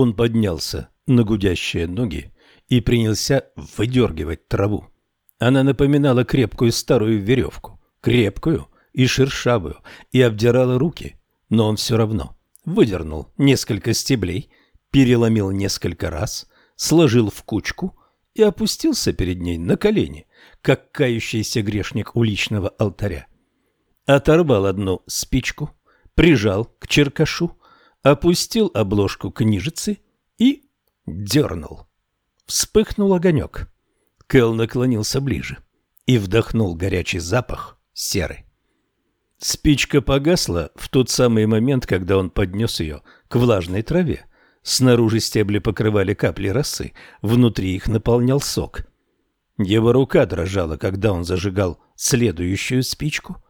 Он поднялся на гудящие ноги и принялся выдергивать траву. Она напоминала крепкую старую веревку, крепкую и шершавую, и обдирала руки, но он все равно выдернул несколько стеблей, переломил несколько раз, сложил в кучку и опустился перед ней на колени, как кающийся грешник уличного алтаря. Оторвал одну спичку, прижал к черкашу, опустил обложку книжицы и дернул. Вспыхнул огонек. Кэл наклонился ближе и вдохнул горячий запах серы. Спичка погасла в тот самый момент, когда он поднес ее к влажной траве. Снаружи стебли покрывали капли росы, внутри их наполнял сок. Его рука дрожала, когда он зажигал следующую спичку.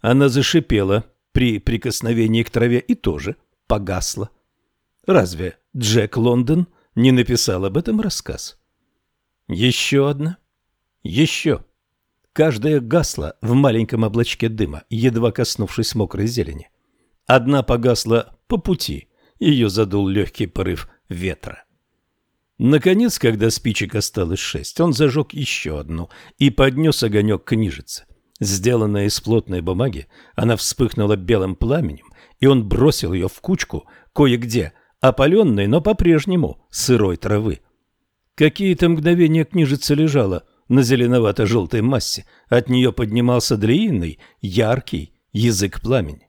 Она зашипела при прикосновении к траве и тоже погасла. Разве Джек Лондон не написал об этом рассказ? Еще одна. Еще. Каждая гасла в маленьком облачке дыма, едва коснувшись мокрой зелени. Одна погасла по пути, ее задул легкий порыв ветра. Наконец, когда спичек осталось шесть, он зажег еще одну и поднес огонек к книжице. Сделанная из плотной бумаги, она вспыхнула белым пламенем, и он бросил ее в кучку кое-где, опаленной, но по-прежнему сырой травы. Какие-то мгновения книжица лежала на зеленовато-желтой массе, от нее поднимался длинный, яркий язык пламени.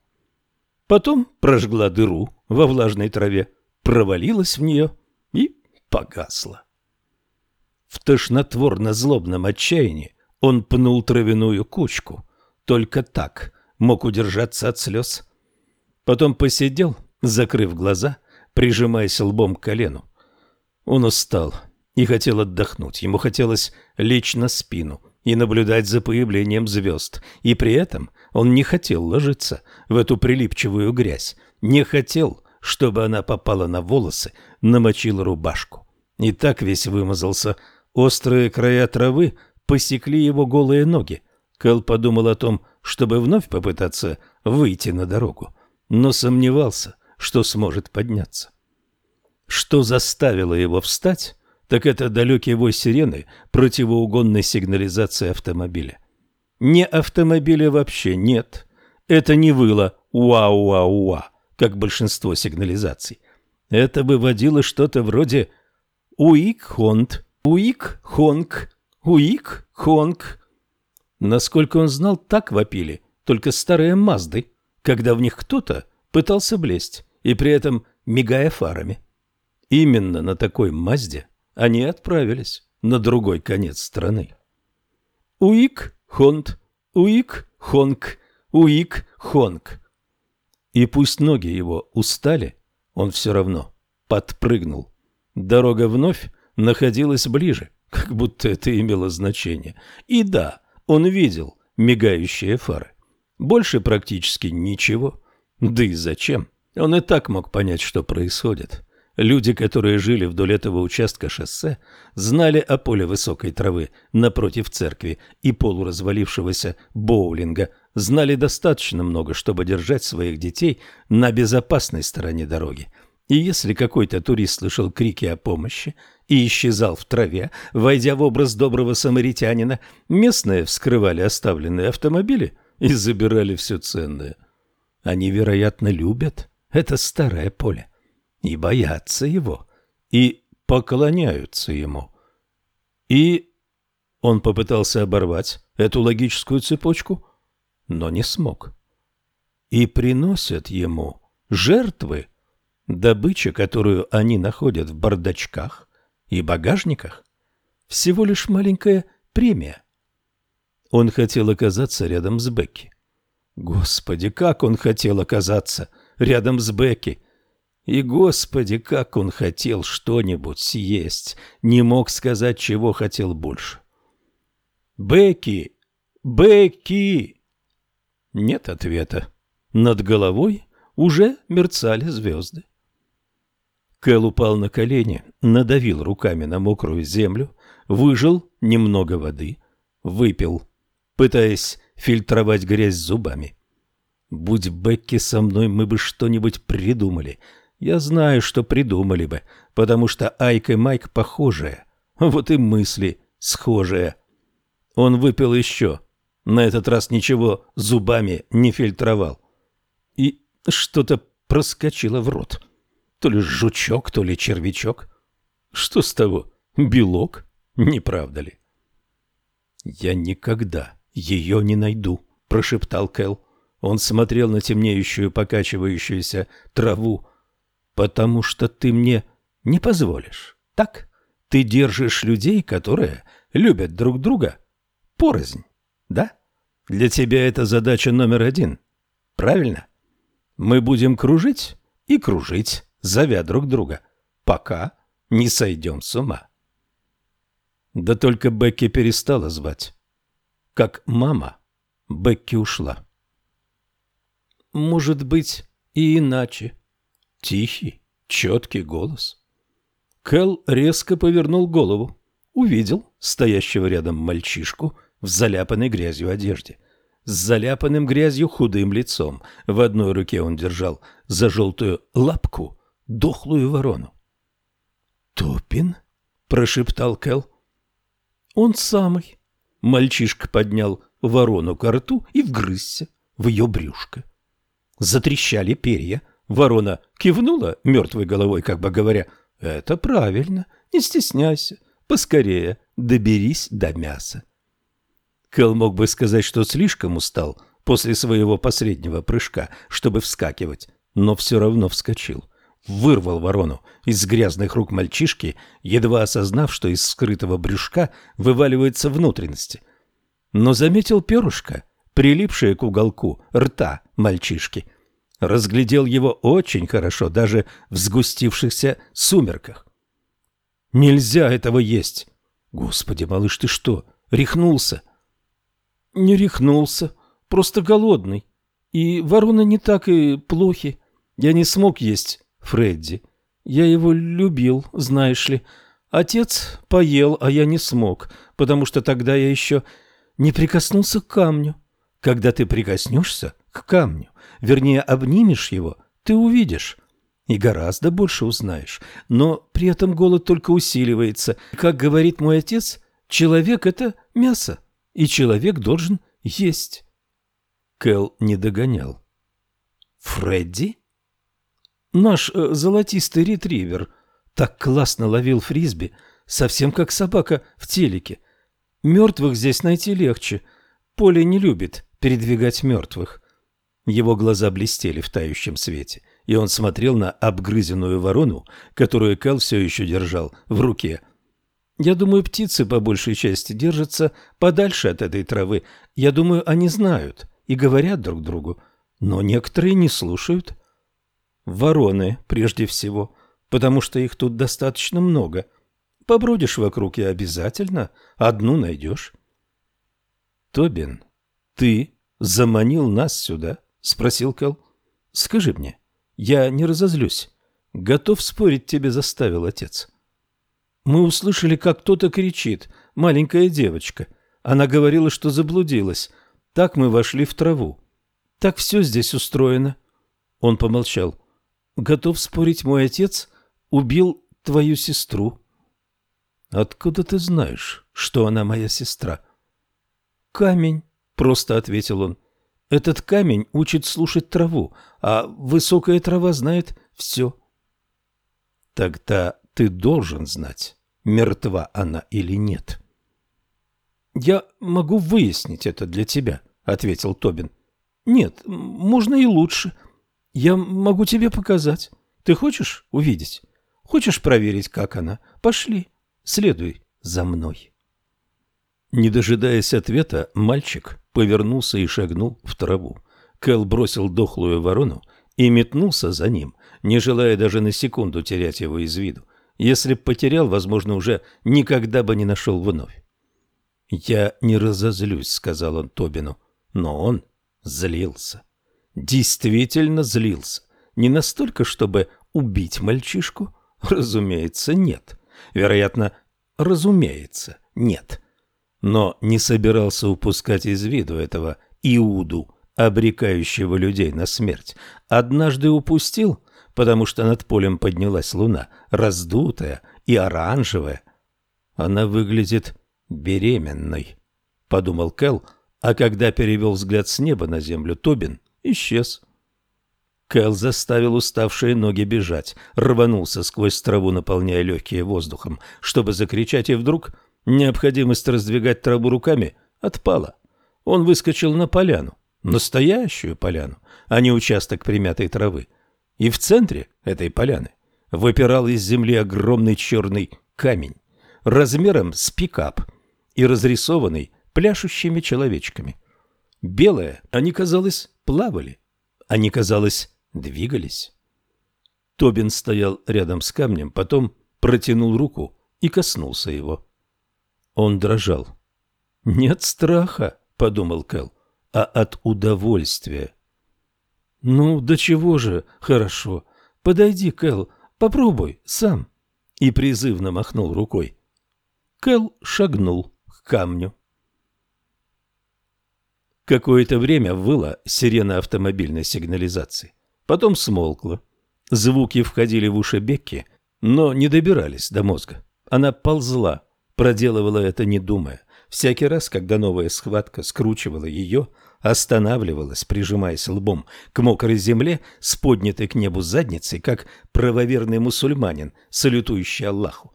Потом прожгла дыру во влажной траве, провалилась в нее и погасла. В тошнотворно-злобном отчаянии он пнул травяную кучку. Только так мог удержаться от слез. Потом посидел, закрыв глаза, прижимаясь лбом к колену. Он устал и хотел отдохнуть. Ему хотелось лечь на спину и наблюдать за появлением звезд. И при этом он не хотел ложиться в эту прилипчивую грязь. Не хотел, чтобы она попала на волосы, намочила рубашку. И так весь вымазался. Острые края травы посекли его голые ноги. Кэл подумал о том, чтобы вновь попытаться выйти на дорогу, но сомневался, что сможет подняться. Что заставило его встать, так это далекий вой сирены противоугонной сигнализации автомобиля. Не автомобиля вообще нет. Это не выло «уа-уа-уа», как большинство сигнализаций. Это выводило что-то вроде «уик-хонт», «уик-хонк», «уик-хонк». Насколько он знал, так вопили только старые Мазды, когда в них кто-то пытался блесть, и при этом мигая фарами. Именно на такой Мазде они отправились на другой конец страны. Уик, Хонт, Уик, Хонг, Уик, Хонг. И пусть ноги его устали, он все равно подпрыгнул. Дорога вновь находилась ближе, как будто это имело значение. И да, он видел мигающие фары. Больше практически ничего. Да и зачем? Он и так мог понять, что происходит. Люди, которые жили вдоль этого участка шоссе, знали о поле высокой травы напротив церкви и полуразвалившегося боулинга, знали достаточно много, чтобы держать своих детей на безопасной стороне дороги. И если какой-то турист слышал крики о помощи и исчезал в траве, войдя в образ доброго самаритянина, местные вскрывали оставленные автомобили и забирали все ценное. Они, вероятно, любят это старое поле и боятся его, и поклоняются ему. И он попытался оборвать эту логическую цепочку, но не смог. И приносят ему жертвы, добыча, которую они находят в бардачках и багажниках, всего лишь маленькая премия. Он хотел оказаться рядом с Бекки. Господи, как он хотел оказаться рядом с Бекки! И, Господи, как он хотел что-нибудь съесть, не мог сказать, чего хотел больше. «Бекки! Бекки!» Нет ответа. Над головой уже мерцали звезды. Кэл упал на колени, надавил руками на мокрую землю, выжил немного воды, выпил, пытаясь фильтровать грязь зубами. «Будь Бекки со мной, мы бы что-нибудь придумали», Я знаю, что придумали бы, потому что Айк и Майк похожие. Вот и мысли схожие. Он выпил еще. На этот раз ничего зубами не фильтровал. И что-то проскочило в рот. То ли жучок, то ли червячок. Что с того? Белок? Не правда ли? «Я никогда ее не найду», — прошептал Кэл. Он смотрел на темнеющую, покачивающуюся траву. «Потому что ты мне не позволишь, так? Ты держишь людей, которые любят друг друга, порознь, да? Для тебя это задача номер один, правильно? Мы будем кружить и кружить, зовя друг друга, пока не сойдем с ума». Да только Бекки перестала звать. Как мама, Бекки ушла. Может быть, и иначе. Тихий, четкий голос. Кэл резко повернул голову. Увидел стоящего рядом мальчишку в заляпанной грязью одежде. С заляпанным грязью худым лицом. В одной руке он держал за желтую лапку дохлую ворону. «Топин?» – прошептал Кэл. «Он самый». Мальчишка поднял ворону к рту и вгрызся в ее брюшко. Затрещали перья. Ворона кивнула мертвой головой, как бы говоря, «Это правильно, не стесняйся, поскорее доберись до мяса». Кэл мог бы сказать, что слишком устал после своего последнего прыжка, чтобы вскакивать, но все равно вскочил – вырвал ворону из грязных рук мальчишки, едва осознав, что из скрытого брюшка вываливаются внутренности. Но заметил перышко, прилипшее к уголку рта мальчишки. Разглядел его очень хорошо, даже в сгустившихся сумерках. «Нельзя этого есть!» «Господи, малыш, ты что, рехнулся?» «Не рехнулся, просто голодный. И ворона не так и плохи. Я не смог есть Фредди. Я его любил, знаешь ли. Отец поел, а я не смог, потому что тогда я еще не прикоснулся к камню. Когда ты прикоснешься к камню, вернее, обнимешь его, ты увидишь и гораздо больше узнаешь. Но при этом голод только усиливается. Как говорит мой отец, человек – это мясо, и человек должен есть. Кэл не догонял. «Фредди?» Наш э, золотистый ретривер так классно ловил фрисби, совсем как собака в телеке. Мертвых здесь найти легче. Поле не любит передвигать мертвых. Его глаза блестели в тающем свете, и он смотрел на обгрызенную ворону, которую Кэл все еще держал в руке. Я думаю, птицы по большей части держатся подальше от этой травы. Я думаю, они знают и говорят друг другу, но некоторые не слушают. Вороны, прежде всего, потому что их тут достаточно много. Побродишь вокруг и обязательно одну найдешь. Тобин, ты заманил нас сюда? Спросил Кэл. Скажи мне, я не разозлюсь. Готов спорить тебе заставил отец. Мы услышали, как кто-то кричит. Маленькая девочка. Она говорила, что заблудилась. Так мы вошли в траву. Так все здесь устроено. Он помолчал. Готов спорить, мой отец убил твою сестру. Откуда ты знаешь, что она моя сестра? Камень, просто ответил он. Этот камень учит слушать траву, а высокая трава знает все. Тогда ты должен знать, мертва она или нет. Я могу выяснить это для тебя, ответил Тобин. Нет, можно и лучше. — я могу тебе показать. Ты хочешь увидеть? Хочешь проверить, как она? Пошли, следуй за мной. Не дожидаясь ответа, мальчик повернулся и шагнул в траву. Кэл бросил дохлую ворону и метнулся за ним, не желая даже на секунду терять его из виду. Если б потерял, возможно, уже никогда бы не нашел вновь. «Я не разозлюсь», — сказал он Тобину, но он злился действительно злился. Не настолько, чтобы убить мальчишку? Разумеется, нет. Вероятно, разумеется, нет. Но не собирался упускать из виду этого Иуду, обрекающего людей на смерть. Однажды упустил, потому что над полем поднялась луна, раздутая и оранжевая. Она выглядит беременной, — подумал Кэл, а когда перевел взгляд с неба на землю, Тобин исчез. Кэл заставил уставшие ноги бежать, рванулся сквозь траву, наполняя легкие воздухом, чтобы закричать, и вдруг необходимость раздвигать траву руками отпала. Он выскочил на поляну, настоящую поляну, а не участок примятой травы. И в центре этой поляны выпирал из земли огромный черный камень, размером с пикап и разрисованный пляшущими человечками. Белые, они, казалось, плавали, они, казалось, двигались. Тобин стоял рядом с камнем, потом протянул руку и коснулся его. Он дрожал. «Нет страха», — подумал Кэл, — «а от удовольствия». «Ну, до чего же хорошо. Подойди, Кэл, попробуй сам». И призывно махнул рукой. Кэл шагнул к камню. Какое-то время выла сирена автомобильной сигнализации. Потом смолкла. Звуки входили в уши Бекки, но не добирались до мозга. Она ползла, проделывала это не думая. Всякий раз, когда новая схватка скручивала ее, останавливалась, прижимаясь лбом к мокрой земле с поднятой к небу задницей, как правоверный мусульманин, салютующий Аллаху.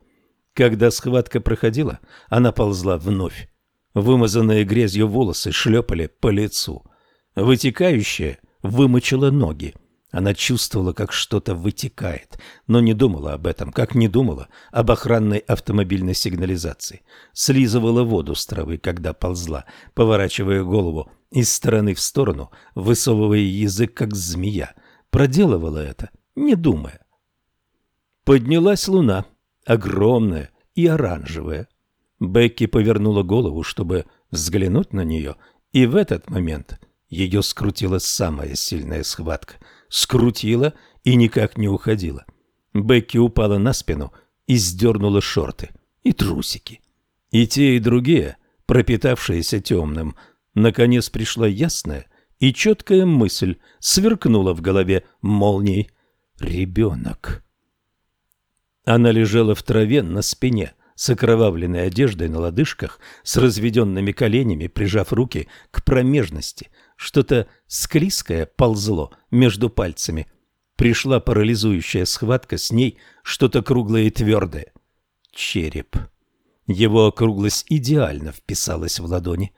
Когда схватка проходила, она ползла вновь. Вымазанные грязью волосы шлепали по лицу. Вытекающее вымочило ноги. Она чувствовала, как что-то вытекает, но не думала об этом, как не думала об охранной автомобильной сигнализации. Слизывала воду с травы, когда ползла, поворачивая голову из стороны в сторону, высовывая язык, как змея. Проделывала это, не думая. Поднялась луна, огромная и оранжевая. Бекки повернула голову, чтобы взглянуть на нее, и в этот момент ее скрутила самая сильная схватка — скрутила и никак не уходила. Бекки упала на спину и сдернула шорты и трусики. И те, и другие, пропитавшиеся темным, наконец пришла ясная и четкая мысль, сверкнула в голове молнией. «Ребенок». Она лежала в траве на спине, с окровавленной одеждой на лодыжках, с разведенными коленями, прижав руки к промежности – что-то склизкое ползло между пальцами. Пришла парализующая схватка с ней, что-то круглое и твердое. Череп. Его округлость идеально вписалась в ладони.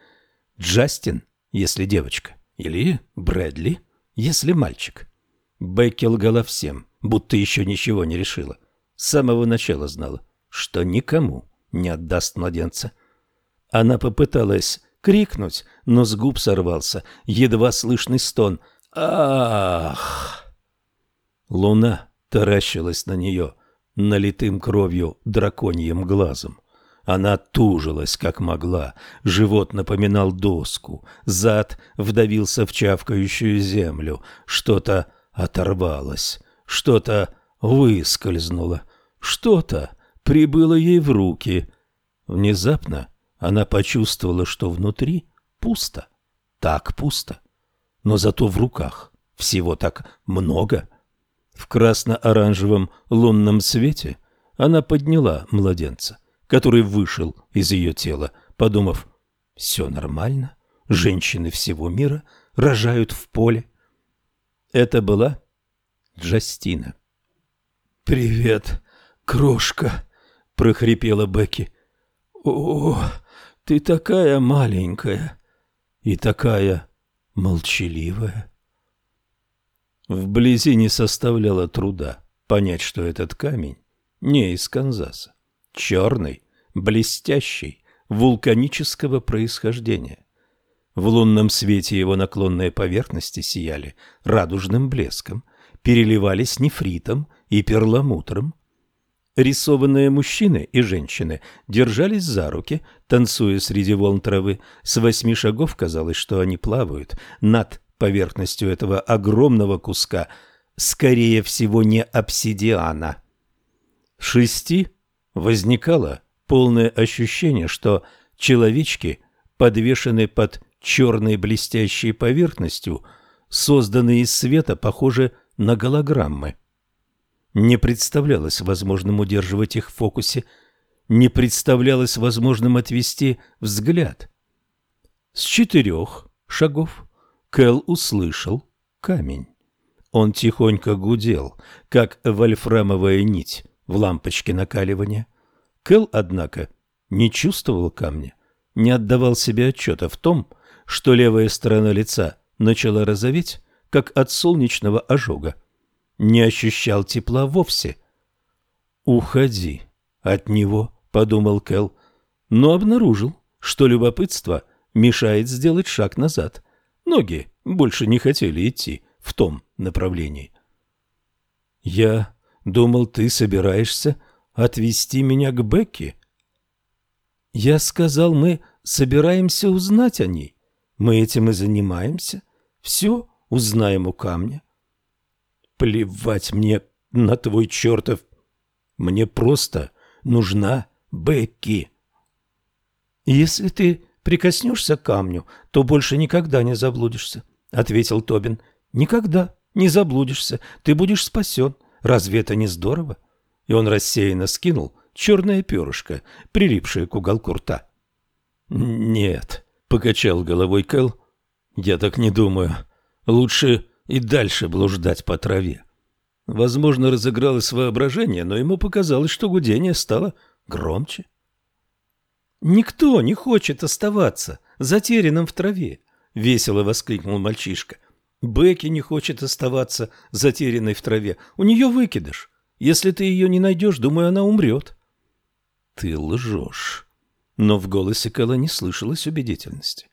Джастин, если девочка, или Брэдли, если мальчик. Бекки лгала всем, будто еще ничего не решила. С самого начала знала, что никому не отдаст младенца. Она попыталась крикнуть, но с губ сорвался едва слышный стон. «Ах!» Луна таращилась на нее налитым кровью драконьим глазом. Она тужилась, как могла, живот напоминал доску, зад вдавился в чавкающую землю, что-то оторвалось, что-то выскользнуло, что-то прибыло ей в руки. Внезапно она почувствовала, что внутри пусто, так пусто, но зато в руках всего так много. В красно-оранжевом лунном свете она подняла младенца, который вышел из ее тела, подумав, все нормально, женщины всего мира рожают в поле. Это была Джастина. «Привет, крошка!» — прохрипела Бекки. «О, ты такая маленькая и такая молчаливая. Вблизи не составляло труда понять, что этот камень не из Канзаса. Черный, блестящий, вулканического происхождения. В лунном свете его наклонные поверхности сияли радужным блеском, переливались нефритом и перламутром, Рисованные мужчины и женщины держались за руки, танцуя среди волн травы. С восьми шагов казалось, что они плавают над поверхностью этого огромного куска, скорее всего, не обсидиана. В шести возникало полное ощущение, что человечки подвешены под черной блестящей поверхностью, созданные из света, похожи на голограммы. Не представлялось возможным удерживать их в фокусе, не представлялось возможным отвести взгляд. С четырех шагов Кэл услышал камень. Он тихонько гудел, как вольфрамовая нить в лампочке накаливания. Кэл, однако, не чувствовал камня, не отдавал себе отчета в том, что левая сторона лица начала розоветь, как от солнечного ожога. Не ощущал тепла вовсе. «Уходи от него», — подумал Кэл, но обнаружил, что любопытство мешает сделать шаг назад. Ноги больше не хотели идти в том направлении. «Я думал, ты собираешься отвезти меня к Бекке?» «Я сказал, мы собираемся узнать о ней. Мы этим и занимаемся. Все узнаем у камня. Плевать мне на твой чертов. Мне просто нужна Бекки. Если ты прикоснешься к камню, то больше никогда не заблудишься, — ответил Тобин. Никогда не заблудишься, ты будешь спасен. Разве это не здорово? И он рассеянно скинул черное перышко, прилипшее к уголку рта. Нет, — покачал головой Кэл, — я так не думаю. Лучше и дальше блуждать по траве. Возможно, разыгралось воображение, но ему показалось, что гудение стало громче. «Никто не хочет оставаться затерянным в траве», — весело воскликнул мальчишка. «Бекки не хочет оставаться затерянной в траве. У нее выкидыш. Если ты ее не найдешь, думаю, она умрет». «Ты лжешь». Но в голосе Кэлла не слышалось убедительности.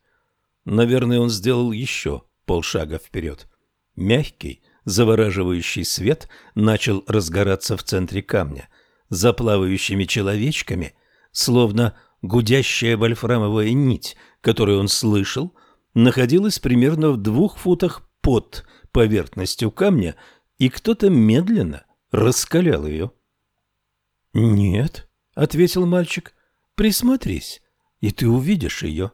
Наверное, он сделал еще полшага вперед. Мягкий, завораживающий свет начал разгораться в центре камня. За плавающими человечками, словно гудящая вольфрамовая нить, которую он слышал, находилась примерно в двух футах под поверхностью камня, и кто-то медленно раскалял ее. «Нет», — ответил мальчик, — «присмотрись, и ты увидишь ее».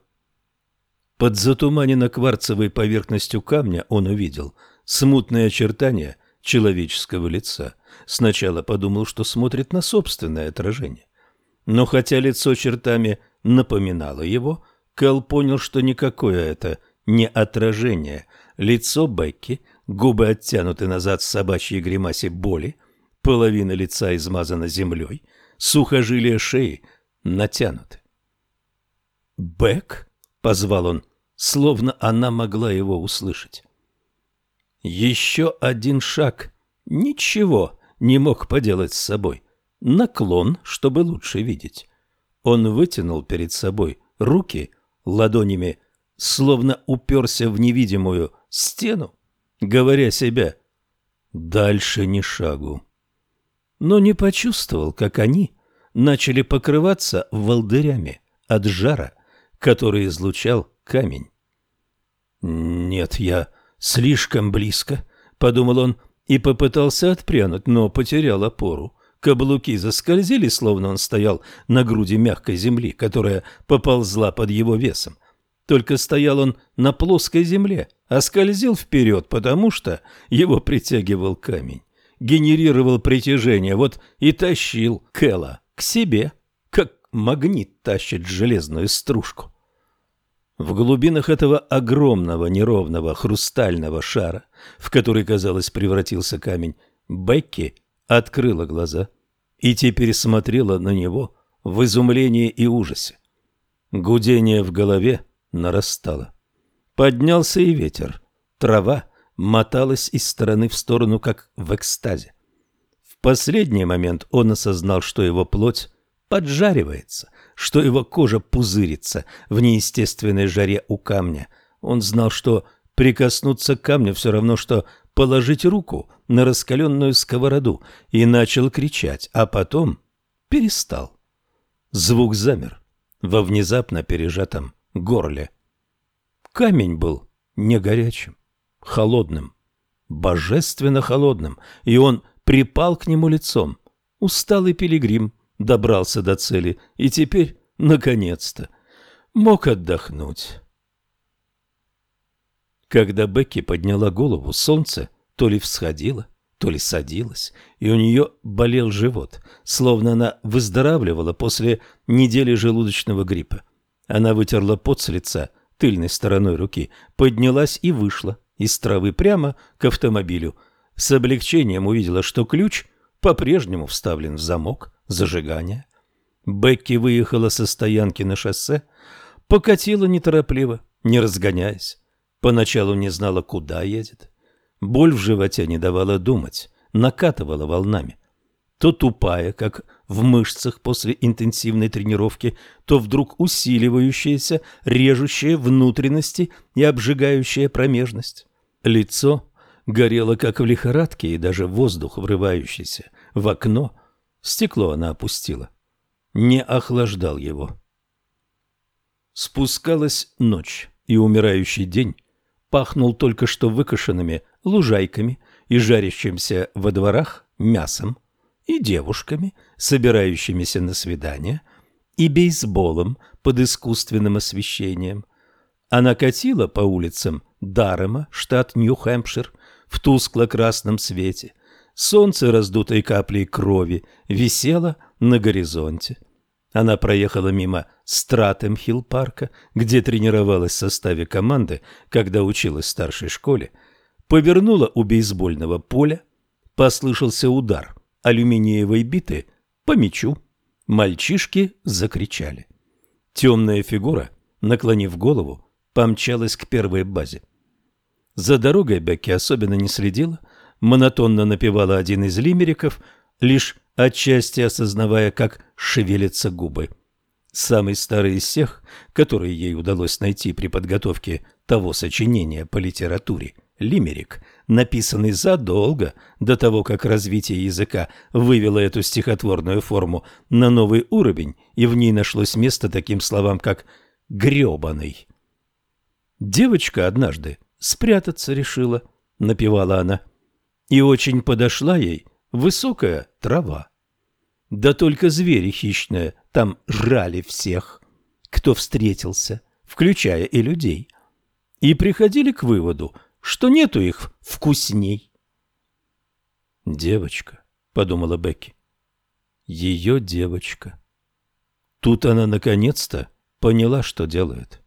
Под затуманенно-кварцевой поверхностью камня он увидел смутные очертания человеческого лица. Сначала подумал, что смотрит на собственное отражение. Но хотя лицо чертами напоминало его, Кэл понял, что никакое это не отражение. Лицо Бекки, губы оттянуты назад в собачьей гримасе боли, половина лица измазана землей, сухожилия шеи натянуты. «Бек?» — позвал он, словно она могла его услышать. Еще один шаг. Ничего не мог поделать с собой. Наклон, чтобы лучше видеть. Он вытянул перед собой руки ладонями, словно уперся в невидимую стену, говоря себе «дальше ни шагу». Но не почувствовал, как они начали покрываться волдырями от жара, который излучал камень. «Нет, я слишком близко», — подумал он и попытался отпрянуть, но потерял опору. Каблуки заскользили, словно он стоял на груди мягкой земли, которая поползла под его весом. Только стоял он на плоской земле, а скользил вперед, потому что его притягивал камень, генерировал притяжение, вот и тащил Кэла к себе, как магнит тащит железную стружку. В глубинах этого огромного неровного хрустального шара, в который, казалось, превратился камень, Бекки открыла глаза и теперь смотрела на него в изумлении и ужасе. Гудение в голове нарастало. Поднялся и ветер. Трава моталась из стороны в сторону, как в экстазе. В последний момент он осознал, что его плоть поджаривается, что его кожа пузырится в неестественной жаре у камня. Он знал, что прикоснуться к камню все равно, что положить руку на раскаленную сковороду, и начал кричать, а потом перестал. Звук замер во внезапно пережатом горле. Камень был не горячим, холодным, божественно холодным, и он припал к нему лицом. Усталый пилигрим добрался до цели и теперь, наконец-то, мог отдохнуть. Когда Бекки подняла голову, солнце то ли всходило, то ли садилась, и у нее болел живот, словно она выздоравливала после недели желудочного гриппа. Она вытерла пот с лица тыльной стороной руки, поднялась и вышла из травы прямо к автомобилю. С облегчением увидела, что ключ по-прежнему вставлен в замок зажигания. Бекки выехала со стоянки на шоссе, покатила неторопливо, не разгоняясь. Поначалу не знала, куда едет. Боль в животе не давала думать, накатывала волнами. То тупая, как в мышцах после интенсивной тренировки, то вдруг усиливающаяся, режущая внутренности и обжигающая промежность. Лицо горело, как в лихорадке, и даже воздух, врывающийся в окно, стекло она опустила, не охлаждал его. Спускалась ночь, и умирающий день пахнул только что выкошенными лужайками и жарящимся во дворах мясом, и девушками, собирающимися на свидание, и бейсболом под искусственным освещением. Она катила по улицам Дарема, штат Нью-Хэмпшир, в тускло-красном свете. Солнце, раздутой каплей крови, висело на горизонте. Она проехала мимо Стратем-Хилл-парка, где тренировалась в составе команды, когда училась в старшей школе, повернула у бейсбольного поля, послышался удар алюминиевой биты по мячу. Мальчишки закричали. Темная фигура, наклонив голову, помчалась к первой базе. За дорогой Бекки особенно не следила, монотонно напевала один из лимериков, лишь отчасти осознавая, как шевелятся губы. Самый старый из всех, которые ей удалось найти при подготовке того сочинения по литературе, лимерик, написанный задолго до того, как развитие языка вывело эту стихотворную форму на новый уровень, и в ней нашлось место таким словам, как «грёбаный». Девочка однажды спрятаться решила, напевала она, и очень подошла ей высокая трава. Да только звери хищные там жрали всех, кто встретился, включая и людей, и приходили к выводу, что нету их вкусней. «Девочка», — подумала Бекки, — «ее девочка». Тут она наконец-то поняла, что делает.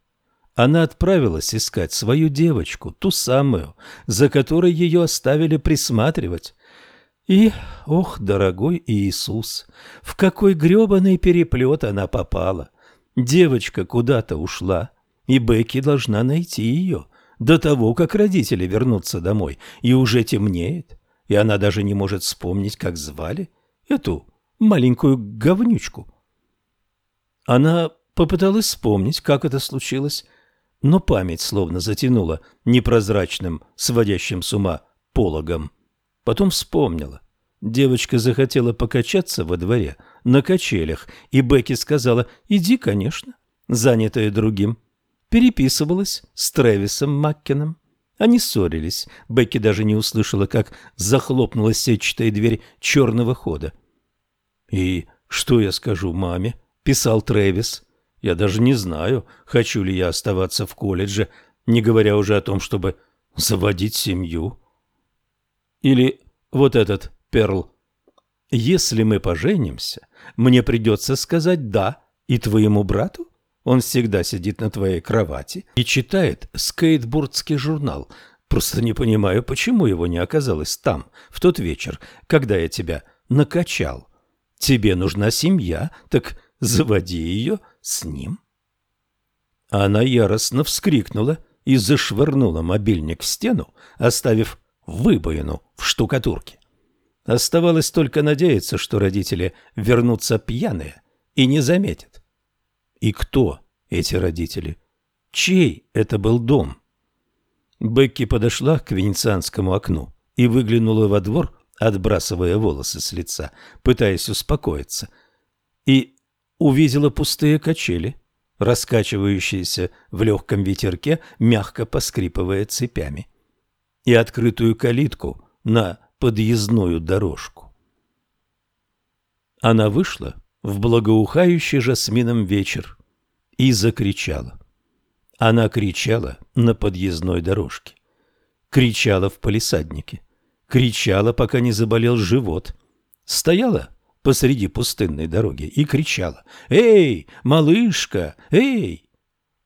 Она отправилась искать свою девочку, ту самую, за которой ее оставили присматривать, и, ох, дорогой Иисус, в какой грёбаный переплет она попала. Девочка куда-то ушла, и Бекки должна найти ее до того, как родители вернутся домой, и уже темнеет, и она даже не может вспомнить, как звали эту маленькую говнючку. Она попыталась вспомнить, как это случилось, но память словно затянула непрозрачным, сводящим с ума пологом. Потом вспомнила. Девочка захотела покачаться во дворе на качелях, и Бекки сказала «Иди, конечно», занятая другим. Переписывалась с Трэвисом Маккином. Они ссорились. Бекки даже не услышала, как захлопнулась сетчатая дверь черного хода. «И что я скажу маме?» – писал Трэвис. «Я даже не знаю, хочу ли я оставаться в колледже, не говоря уже о том, чтобы заводить семью». Или вот этот Перл. Если мы поженимся, мне придется сказать «да» и твоему брату? Он всегда сидит на твоей кровати и читает скейтбордский журнал. Просто не понимаю, почему его не оказалось там, в тот вечер, когда я тебя накачал. Тебе нужна семья, так заводи ее с ним. Она яростно вскрикнула и зашвырнула мобильник в стену, оставив выбоину в штукатурке. Оставалось только надеяться, что родители вернутся пьяные и не заметят. И кто эти родители? Чей это был дом? Бекки подошла к венецианскому окну и выглянула во двор, отбрасывая волосы с лица, пытаясь успокоиться, и увидела пустые качели, раскачивающиеся в легком ветерке, мягко поскрипывая цепями и открытую калитку на подъездную дорожку. Она вышла в благоухающий жасмином вечер и закричала. Она кричала на подъездной дорожке, кричала в палисаднике, кричала, пока не заболел живот. Стояла посреди пустынной дороги и кричала «Эй, малышка, эй!»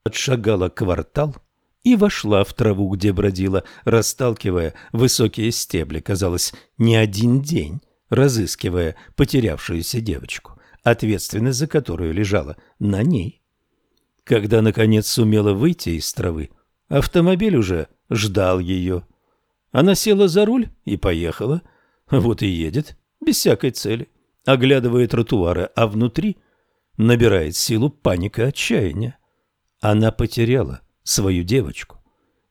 Отшагала квартал и вошла в траву, где бродила, расталкивая высокие стебли, казалось, не один день, разыскивая потерявшуюся девочку, ответственность за которую лежала на ней. Когда, наконец, сумела выйти из травы, автомобиль уже ждал ее. Она села за руль и поехала. Вот и едет, без всякой цели, оглядывая тротуары, а внутри набирает силу паника отчаяния. Она потеряла свою девочку.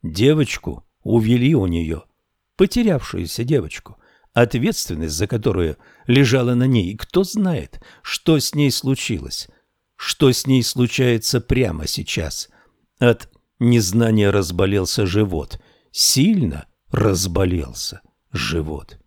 Девочку увели у нее, потерявшуюся девочку, ответственность за которую лежала на ней. И кто знает, что с ней случилось, что с ней случается прямо сейчас. От незнания разболелся живот, сильно разболелся живот.